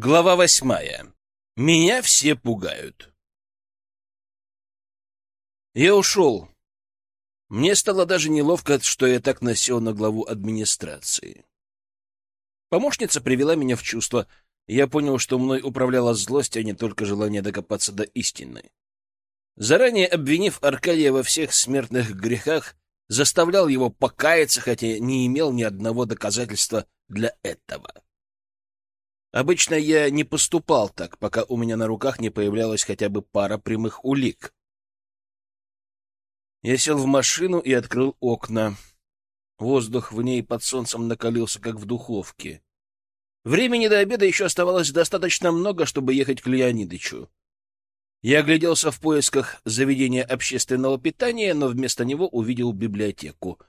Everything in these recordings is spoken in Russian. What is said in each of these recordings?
Глава восьмая. Меня все пугают. Я ушел. Мне стало даже неловко, что я так насел на главу администрации. Помощница привела меня в чувство. Я понял, что мной управляла злость, а не только желание докопаться до истины. Заранее обвинив Аркадия во всех смертных грехах, заставлял его покаяться, хотя не имел ни одного доказательства для этого. Обычно я не поступал так, пока у меня на руках не появлялась хотя бы пара прямых улик. Я сел в машину и открыл окна. Воздух в ней под солнцем накалился, как в духовке. Времени до обеда еще оставалось достаточно много, чтобы ехать к Леонидычу. Я огляделся в поисках заведения общественного питания, но вместо него увидел библиотеку.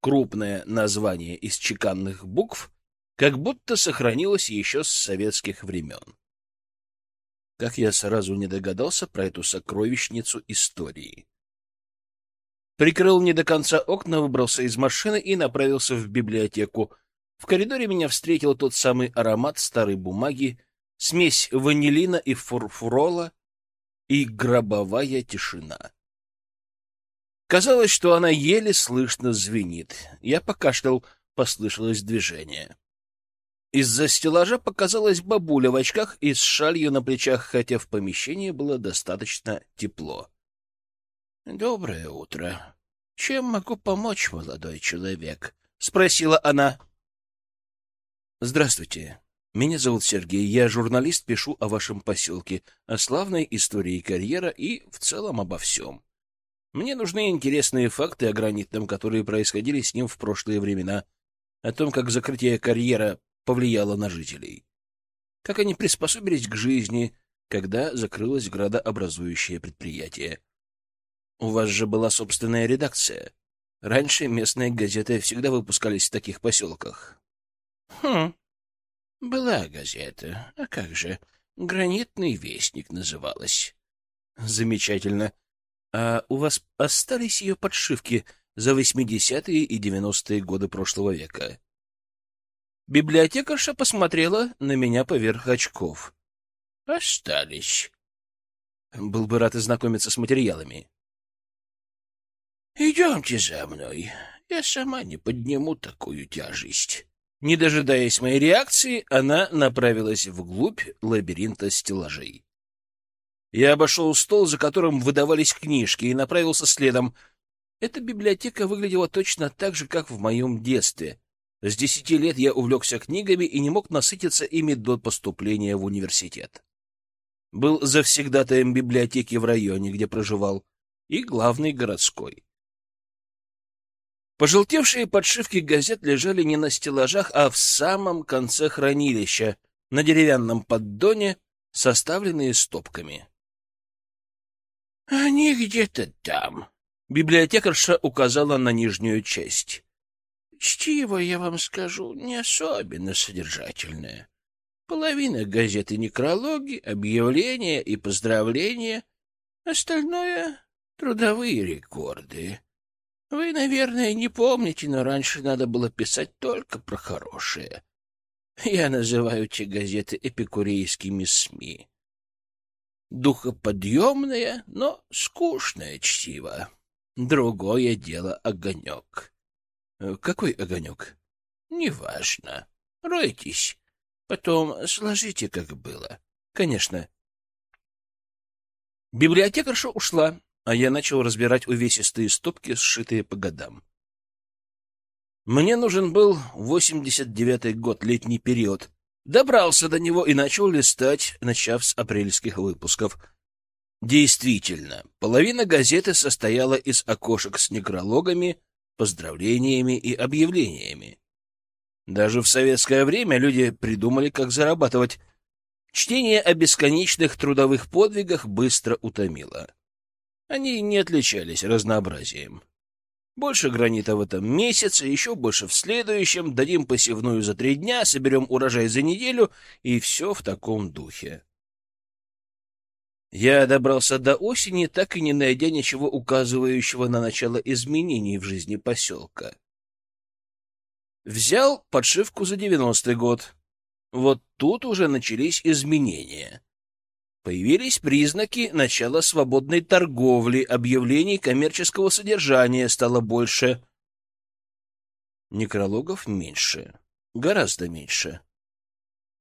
Крупное название из чеканных букв — как будто сохранилось еще с советских времен. Как я сразу не догадался про эту сокровищницу истории. Прикрыл не до конца окна, выбрался из машины и направился в библиотеку. В коридоре меня встретил тот самый аромат старой бумаги, смесь ванилина и фурфурола и гробовая тишина. Казалось, что она еле слышно звенит. Я покашлял, послышалось движение. Из-за стеллажа показалась бабуля в очках и с шалью на плечах, хотя в помещении было достаточно тепло. — Доброе утро. Чем могу помочь, молодой человек? — спросила она. — Здравствуйте. Меня зовут Сергей. Я журналист, пишу о вашем поселке, о славной истории карьера и в целом обо всем. Мне нужны интересные факты о гранитном, которые происходили с ним в прошлые времена, о том, как закрытие карьера повлияло на жителей. Как они приспособились к жизни, когда закрылось градообразующее предприятие. У вас же была собственная редакция. Раньше местные газеты всегда выпускались в таких поселках. Хм, была газета. А как же? Гранитный вестник называлась. Замечательно. А у вас остались ее подшивки за 80-е и 90-е годы прошлого века? Библиотекарша посмотрела на меня поверх очков. — Остались. Был бы рад ознакомиться с материалами. — Идемте за мной. Я сама не подниму такую тяжесть. Не дожидаясь моей реакции, она направилась вглубь лабиринта стеллажей. Я обошел стол, за которым выдавались книжки, и направился следом. Эта библиотека выглядела точно так же, как в моем детстве — с десяти лет я увлекся книгами и не мог насытиться ими до поступления в университет. Был завсегдатаем библиотеки в районе, где проживал, и главный городской. Пожелтевшие подшивки газет лежали не на стеллажах, а в самом конце хранилища, на деревянном поддоне, составленные стопками. — Они где-то там. Библиотекарша указала на нижнюю часть. Чтиво, я вам скажу, не особенно содержательное. Половина газеты — некрологи, объявления и поздравления. Остальное — трудовые рекорды. Вы, наверное, не помните, но раньше надо было писать только про хорошее. Я называю эти газеты эпикурейскими СМИ. Духоподъемное, но скучное чтиво. Другое дело — огонек. Э, — Какой огонек? — Неважно. Ройтесь. Потом сложите, как было. — Конечно. Библиотекарша ушла, а я начал разбирать увесистые стопки, сшитые по годам. Мне нужен был 89-й год, летний период. Добрался до него и начал листать, начав с апрельских выпусков. Действительно, половина газеты состояла из окошек с некрологами, поздравлениями и объявлениями. Даже в советское время люди придумали, как зарабатывать. Чтение о бесконечных трудовых подвигах быстро утомило. Они не отличались разнообразием. Больше гранита в этом месяце, еще больше в следующем, дадим посевную за три дня, соберем урожай за неделю, и все в таком духе. Я добрался до осени, так и не найдя ничего указывающего на начало изменений в жизни поселка. Взял подшивку за девяностый год. Вот тут уже начались изменения. Появились признаки начала свободной торговли, объявлений коммерческого содержания стало больше. Некрологов меньше, гораздо меньше.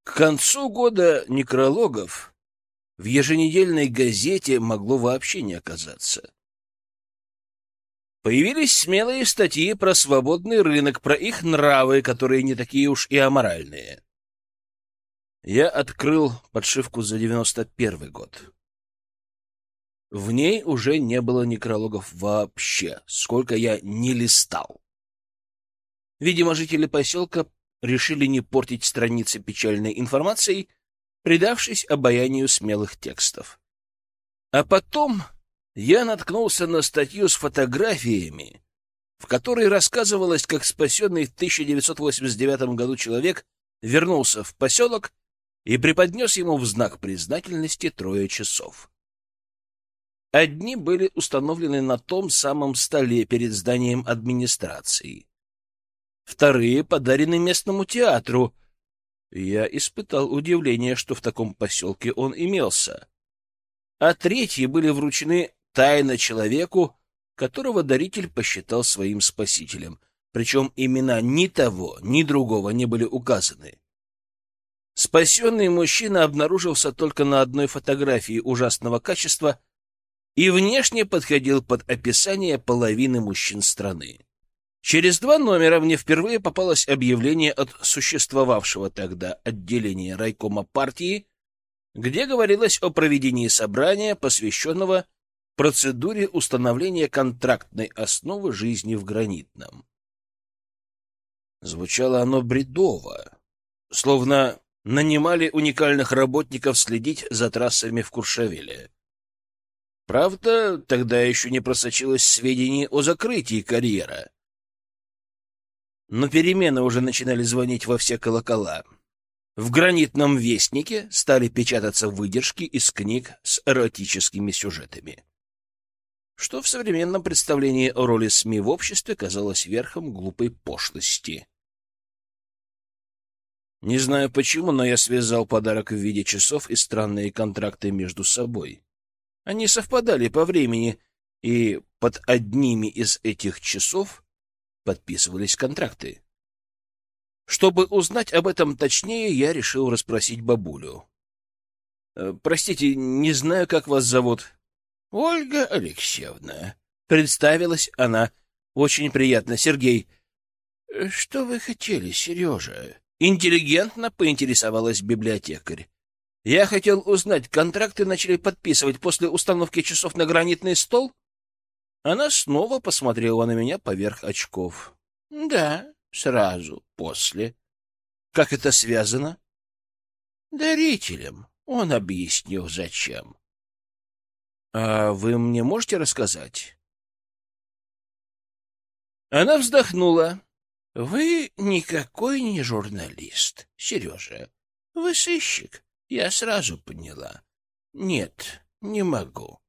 К концу года некрологов в еженедельной газете могло вообще не оказаться. Появились смелые статьи про свободный рынок, про их нравы, которые не такие уж и аморальные. Я открыл подшивку за девяносто первый год. В ней уже не было некрологов вообще, сколько я не листал. Видимо, жители поселка решили не портить страницы печальной информацией, предавшись обаянию смелых текстов. А потом я наткнулся на статью с фотографиями, в которой рассказывалось, как спасенный в 1989 году человек вернулся в поселок и преподнес ему в знак признательности трое часов. Одни были установлены на том самом столе перед зданием администрации. Вторые подарены местному театру. Я испытал удивление, что в таком поселке он имелся. А третьи были вручены тайно человеку, которого даритель посчитал своим спасителем. Причем имена ни того, ни другого не были указаны. Спасенный мужчина обнаружился только на одной фотографии ужасного качества и внешне подходил под описание половины мужчин страны. Через два номера мне впервые попалось объявление от существовавшего тогда отделения райкома партии, где говорилось о проведении собрания, посвященного процедуре установления контрактной основы жизни в Гранитном. Звучало оно бредово, словно нанимали уникальных работников следить за трассами в Куршавеле. Правда, тогда еще не просочилось сведений о закрытии карьера. Но перемены уже начинали звонить во все колокола. В гранитном вестнике стали печататься выдержки из книг с эротическими сюжетами. Что в современном представлении о роли СМИ в обществе казалось верхом глупой пошлости. Не знаю почему, но я связал подарок в виде часов и странные контракты между собой. Они совпадали по времени, и под одними из этих часов подписывались контракты. Чтобы узнать об этом точнее, я решил расспросить бабулю. «Э, — Простите, не знаю, как вас зовут. — Ольга Алексеевна. Представилась она. — Очень приятно, Сергей. — Что вы хотели, Сережа? Интеллигентно поинтересовалась библиотекарь. Я хотел узнать, контракты начали подписывать после установки часов на гранитный стол? Она снова посмотрела на меня поверх очков. — Да, сразу после. — Как это связано? — Дарителем. Он объяснил, зачем. — А вы мне можете рассказать? Она вздохнула. Вы никакой не журналист, Сережа. Вы сыщик, я сразу поняла. Нет, не могу.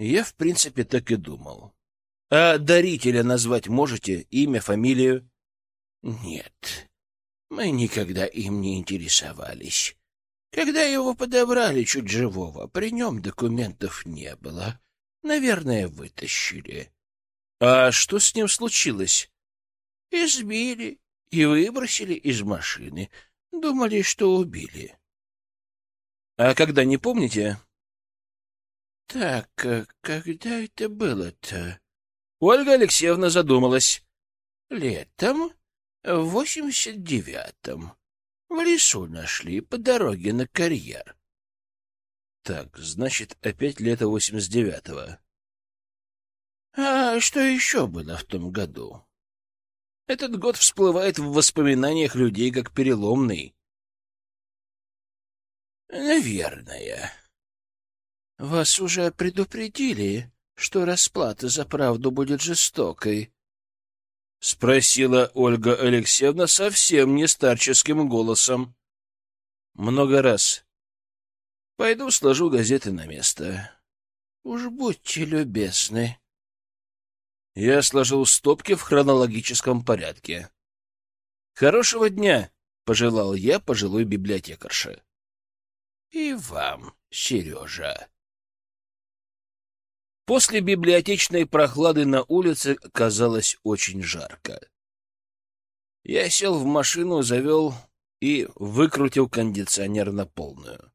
Я, в принципе, так и думал. А дарителя назвать можете? Имя, фамилию? Нет, мы никогда им не интересовались. Когда его подобрали чуть живого, при нем документов не было. Наверное, вытащили. А что с ним случилось? Избили и выбросили из машины. Думали, что убили. — А когда, не помните? — Так, э, когда это было-то? Ольга Алексеевна задумалась. — Летом, в восемьдесят девятом. В лесу нашли по дороге на карьер. — Так, значит, опять лето восемьдесят девятого. — А что еще было в том году? Этот год всплывает в воспоминаниях людей как переломный. Наверное. Вас уже предупредили, что расплата за правду будет жестокой? — спросила Ольга Алексеевна совсем не старческим голосом. — Много раз. Пойду сложу газеты на место. — Уж будьте любезны. Я сложил стопки в хронологическом порядке. «Хорошего дня!» — пожелал я пожилой библиотекарше. И вам, Сережа. После библиотечной прохлады на улице казалось очень жарко. Я сел в машину, завел и выкрутил кондиционер на полную.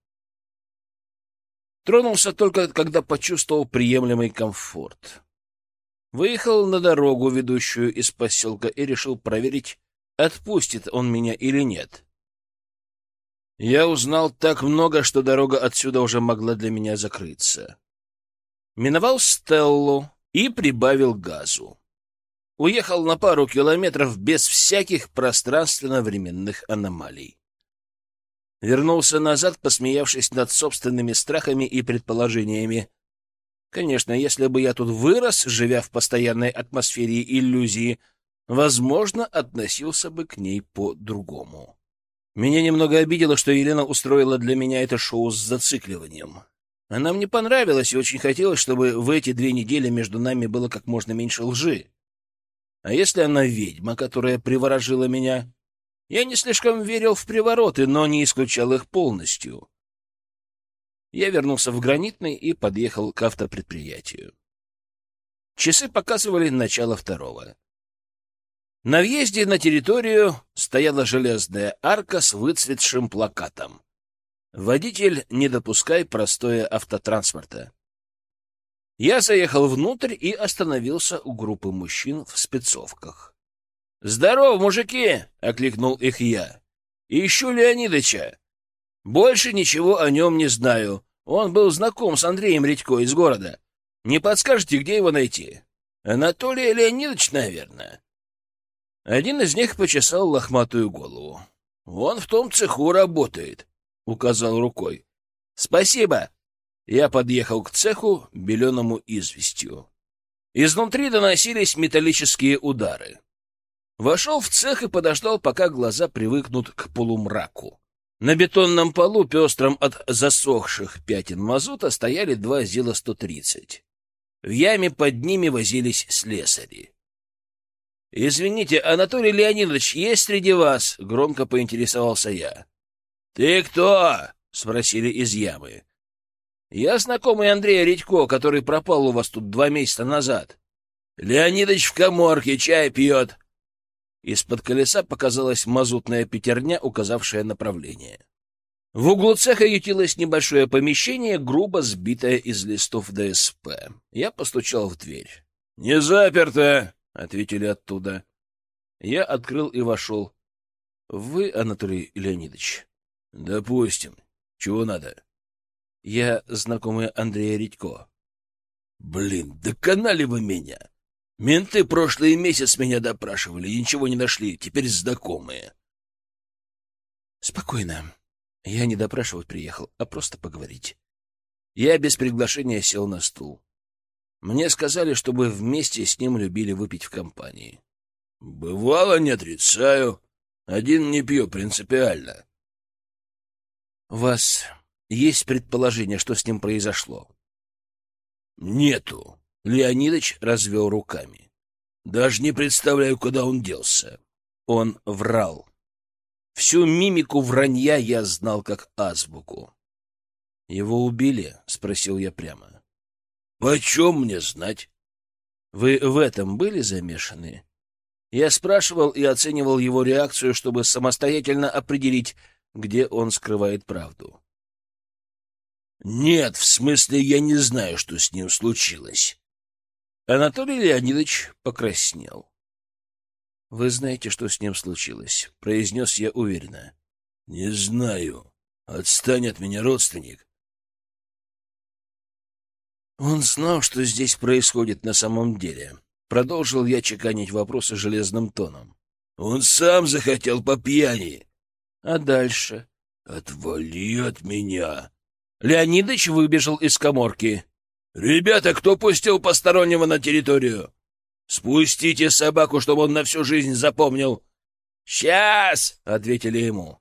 Тронулся только, когда почувствовал приемлемый комфорт. Выехал на дорогу, ведущую из поселка, и решил проверить, отпустит он меня или нет. Я узнал так много, что дорога отсюда уже могла для меня закрыться. Миновал Стеллу и прибавил газу. Уехал на пару километров без всяких пространственно-временных аномалий. Вернулся назад, посмеявшись над собственными страхами и предположениями. Конечно, если бы я тут вырос, живя в постоянной атмосфере иллюзии, возможно, относился бы к ней по-другому. Меня немного обидело, что Елена устроила для меня это шоу с зацикливанием. Она мне понравилась и очень хотелось, чтобы в эти две недели между нами было как можно меньше лжи. А если она ведьма, которая приворожила меня? Я не слишком верил в привороты, но не исключал их полностью. Я вернулся в Гранитный и подъехал к автопредприятию. Часы показывали начало второго. На въезде на территорию стояла железная арка с выцветшим плакатом. «Водитель, не допускай простое автотранспорта». Я заехал внутрь и остановился у группы мужчин в спецовках. «Здорово, мужики!» — окликнул их я. «Ищу Леонидыча. Больше ничего о нем не знаю. Он был знаком с Андреем Редько из города. Не подскажете, где его найти?» «Анатолий Леонидович, наверное». Один из них почесал лохматую голову. «Он в том цеху работает», — указал рукой. «Спасибо». Я подъехал к цеху, беленому известью. Изнутри доносились металлические удары. Вошел в цех и подождал, пока глаза привыкнут к полумраку. На бетонном полу, пестром от засохших пятен мазута, стояли два ЗИЛа-130. В яме под ними возились слесари. — Извините, Анатолий Леонидович есть среди вас? — громко поинтересовался я. — Ты кто? — спросили из ямы. — Я знакомый Андрея Редько, который пропал у вас тут два месяца назад. — Леонидович в коморке, чай пьет. Из-под колеса показалась мазутная пятерня, указавшая направление. В углу цеха ютилось небольшое помещение, грубо сбитое из листов ДСП. Я постучал в дверь. — Не заперто! — ответили оттуда. Я открыл и вошел. — Вы, Анатолий Леонидович? — Допустим. Чего надо? — Я знакомый Андрея Редько. — Блин, доконали вы меня! Менты прошлый месяц меня допрашивали и ничего не нашли, теперь знакомые. Спокойно. Я не допрашивать приехал, а просто поговорить. Я без приглашения сел на стул. Мне сказали, чтобы вместе с ним любили выпить в компании. Бывало, не отрицаю. Один не пью принципиально. У вас есть предположение, что с ним произошло? Нету. Леонидыч развел руками. Даже не представляю, куда он делся. Он врал. Всю мимику вранья я знал как азбуку. — Его убили? — спросил я прямо. — Почем мне знать? — Вы в этом были замешаны? Я спрашивал и оценивал его реакцию, чтобы самостоятельно определить, где он скрывает правду. — Нет, в смысле, я не знаю, что с ним случилось. Анатолий Леонидович покраснел. — Вы знаете, что с ним случилось? — произнес я уверенно. — Не знаю. Отстань от меня, родственник. Он знал, что здесь происходит на самом деле. Продолжил я чеканить вопросы железным тоном. Он сам захотел по пьяни. А дальше? Отвали от меня. Леонидыч выбежал из коморки. «Ребята, кто пустил постороннего на территорию? Спустите собаку, чтобы он на всю жизнь запомнил!» «Сейчас!» — ответили ему.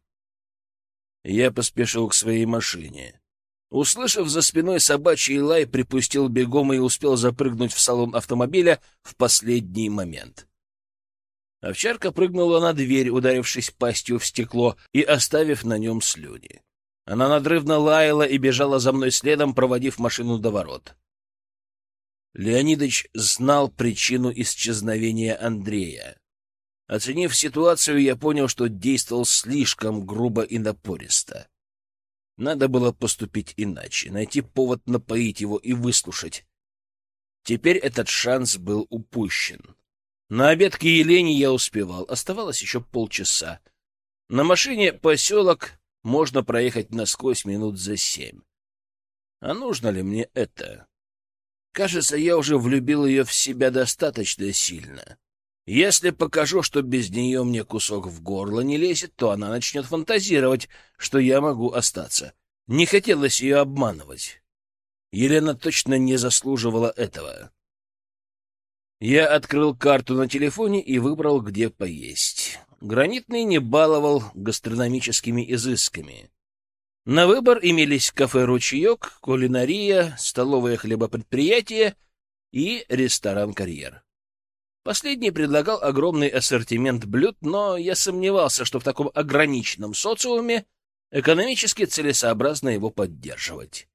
Я поспешил к своей машине. Услышав за спиной собачий лай, припустил бегом и успел запрыгнуть в салон автомобиля в последний момент. Овчарка прыгнула на дверь, ударившись пастью в стекло и оставив на нем слюни. Она надрывно лаяла и бежала за мной следом, проводив машину до ворот. Леонидыч знал причину исчезновения Андрея. Оценив ситуацию, я понял, что действовал слишком грубо и напористо. Надо было поступить иначе, найти повод напоить его и выслушать. Теперь этот шанс был упущен. На обед к Елене я успевал, оставалось еще полчаса. На машине поселок можно проехать насквозь минут за семь. А нужно ли мне это? Кажется, я уже влюбил ее в себя достаточно сильно. Если покажу, что без нее мне кусок в горло не лезет, то она начнет фантазировать, что я могу остаться. Не хотелось ее обманывать. Елена точно не заслуживала этого. Я открыл карту на телефоне и выбрал, где поесть. Гранитный не баловал гастрономическими изысками. На выбор имелись кафе «Ручеек», кулинария, столовое хлебопредприятие и ресторан «Карьер». Последний предлагал огромный ассортимент блюд, но я сомневался, что в таком ограниченном социуме экономически целесообразно его поддерживать.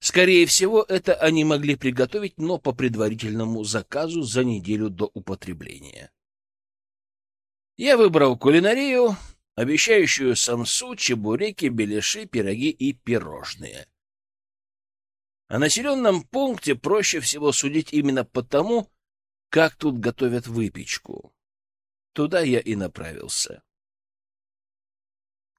Скорее всего, это они могли приготовить, но по предварительному заказу за неделю до употребления. Я выбрал кулинарию, обещающую самсу, чебуреки, беляши, пироги и пирожные. О населенном пункте проще всего судить именно потому, как тут готовят выпечку. Туда я и направился.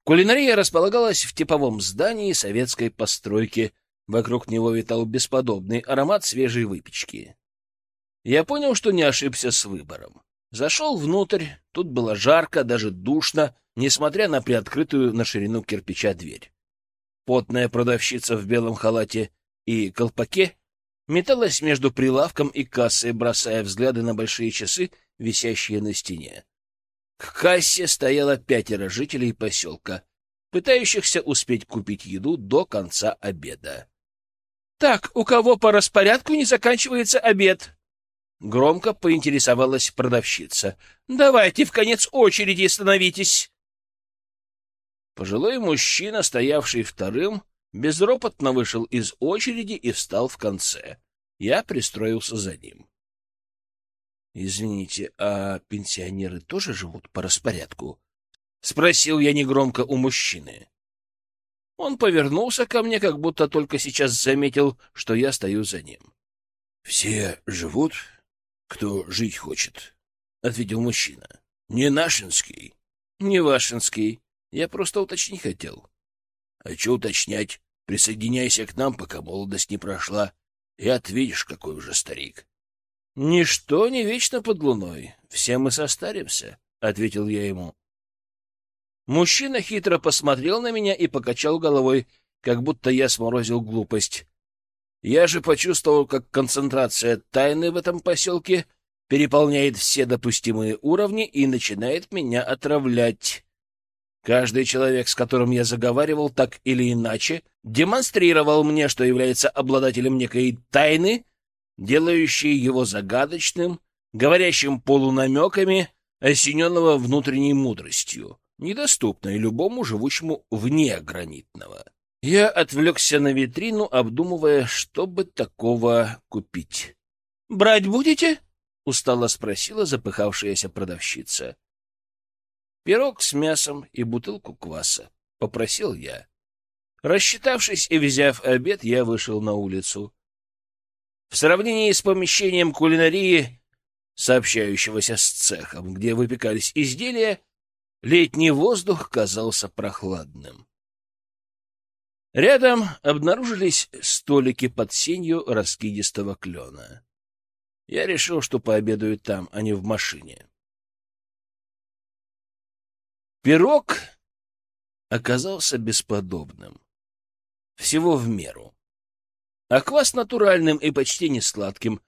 Кулинария располагалась в типовом здании советской постройки. Вокруг него витал бесподобный аромат свежей выпечки. Я понял, что не ошибся с выбором. Зашел внутрь, тут было жарко, даже душно, несмотря на приоткрытую на ширину кирпича дверь. Потная продавщица в белом халате и колпаке металась между прилавком и кассой, бросая взгляды на большие часы, висящие на стене. К кассе стояло пятеро жителей поселка, пытающихся успеть купить еду до конца обеда. — Так, у кого по распорядку не заканчивается обед? Громко поинтересовалась продавщица. — Давайте в конец очереди становитесь. Пожилой мужчина, стоявший вторым, безропотно вышел из очереди и встал в конце. Я пристроился за ним. — Извините, а пенсионеры тоже живут по распорядку? — спросил я негромко у мужчины. Он повернулся ко мне, как будто только сейчас заметил, что я стою за ним. — Все живут, кто жить хочет, — ответил мужчина. — Не Нашинский. — Не Вашинский. Я просто уточнить хотел. — А что уточнять? Присоединяйся к нам, пока молодость не прошла, и отвидишь, какой уже старик. — Ничто не вечно под луной. Все мы состаримся, — ответил я ему. Мужчина хитро посмотрел на меня и покачал головой, как будто я сморозил глупость. Я же почувствовал, как концентрация тайны в этом поселке переполняет все допустимые уровни и начинает меня отравлять. Каждый человек, с которым я заговаривал так или иначе, демонстрировал мне, что является обладателем некой тайны, делающей его загадочным, говорящим полунамеками, осененного внутренней мудростью, недоступной любому живущему вне гранитного. Я отвлекся на витрину, обдумывая, что бы такого купить. — Брать будете? — устало спросила запыхавшаяся продавщица. Пирог с мясом и бутылку кваса. Попросил я. Рассчитавшись и взяв обед, я вышел на улицу. В сравнении с помещением кулинарии, сообщающегося с цехом, где выпекались изделия, летний воздух казался прохладным. Рядом обнаружились столики под сенью раскидистого клена. Я решил, что пообедаю там, а не в машине. Пирог оказался бесподобным. Всего в меру. А квас натуральным и почти не сладким.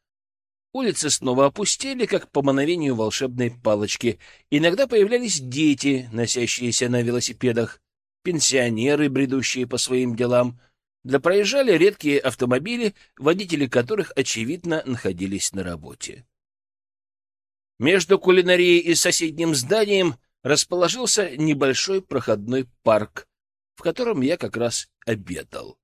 Улицы снова опустели, как по мановению волшебной палочки. Иногда появлялись дети, носящиеся на велосипедах, пенсионеры, бредущие по своим делам. Да проезжали редкие автомобили, водители которых, очевидно, находились на работе. Между кулинарией и соседним зданием расположился небольшой проходной парк, в котором я как раз обедал.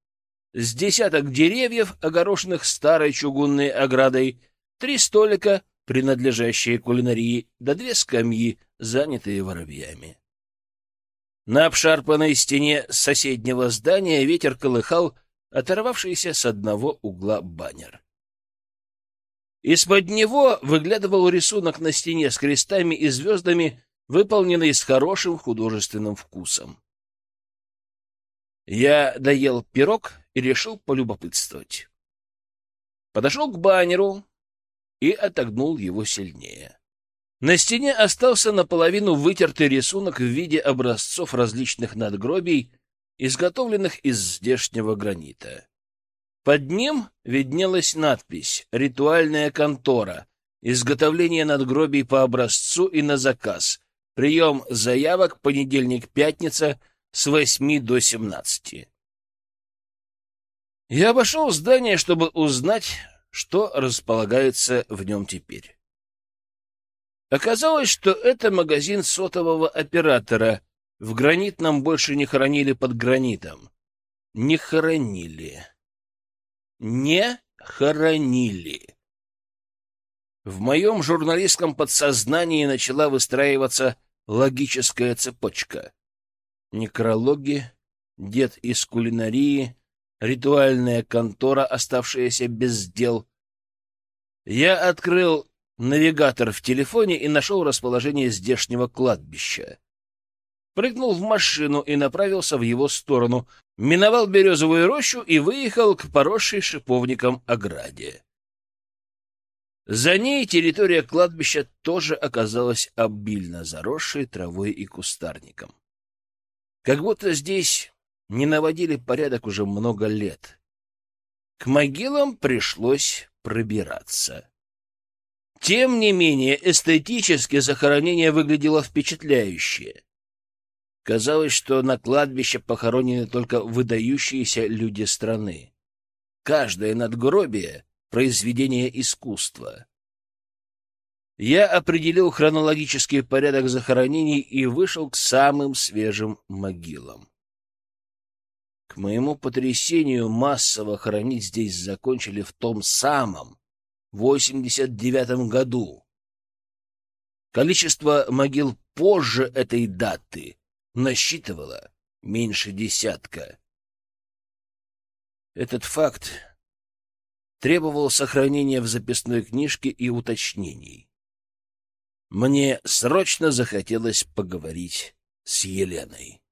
С десяток деревьев, огорошенных старой чугунной оградой, три столика, принадлежащие кулинарии, да две скамьи, занятые воробьями. На обшарпанной стене соседнего здания ветер колыхал оторвавшийся с одного угла баннер. Из-под него выглядывал рисунок на стене с крестами и звездами, выполненный с хорошим художественным вкусом. Я доел пирог и решил полюбопытствовать. Подошел к баннеру и отогнул его сильнее. На стене остался наполовину вытертый рисунок в виде образцов различных надгробий, изготовленных из здешнего гранита. Под ним виднелась надпись «Ритуальная контора. Изготовление надгробий по образцу и на заказ. Прием заявок понедельник-пятница с восьми до семнадцати». Я обошел здание, чтобы узнать, что располагается в нем теперь. Оказалось, что это магазин сотового оператора. В гранит нам больше не хоронили под гранитом. Не хоронили. Не хоронили. В моем журналистском подсознании начала выстраиваться логическая цепочка. Некрологи, дед из кулинарии, ритуальная контора, оставшаяся без дел. Я открыл навигатор в телефоне и нашел расположение здешнего кладбища. Прыгнул в машину и направился в его сторону, миновал березовую рощу и выехал к поросшей шиповником ограде. За ней территория кладбища тоже оказалась обильно заросшей травой и кустарником. Как будто здесь не наводили порядок уже много лет. К могилам пришлось пробираться. Тем не менее, эстетически захоронение выглядело впечатляюще. Казалось, что на кладбище похоронены только выдающиеся люди страны. Каждое надгробие — произведение искусства. Я определил хронологический порядок захоронений и вышел к самым свежим могилам. К моему потрясению, массово хоронить здесь закончили в том самом 89 году. Количество могил позже этой даты насчитывало меньше десятка. Этот факт требовал сохранения в записной книжке и уточнений. Мне срочно захотелось поговорить с Еленой.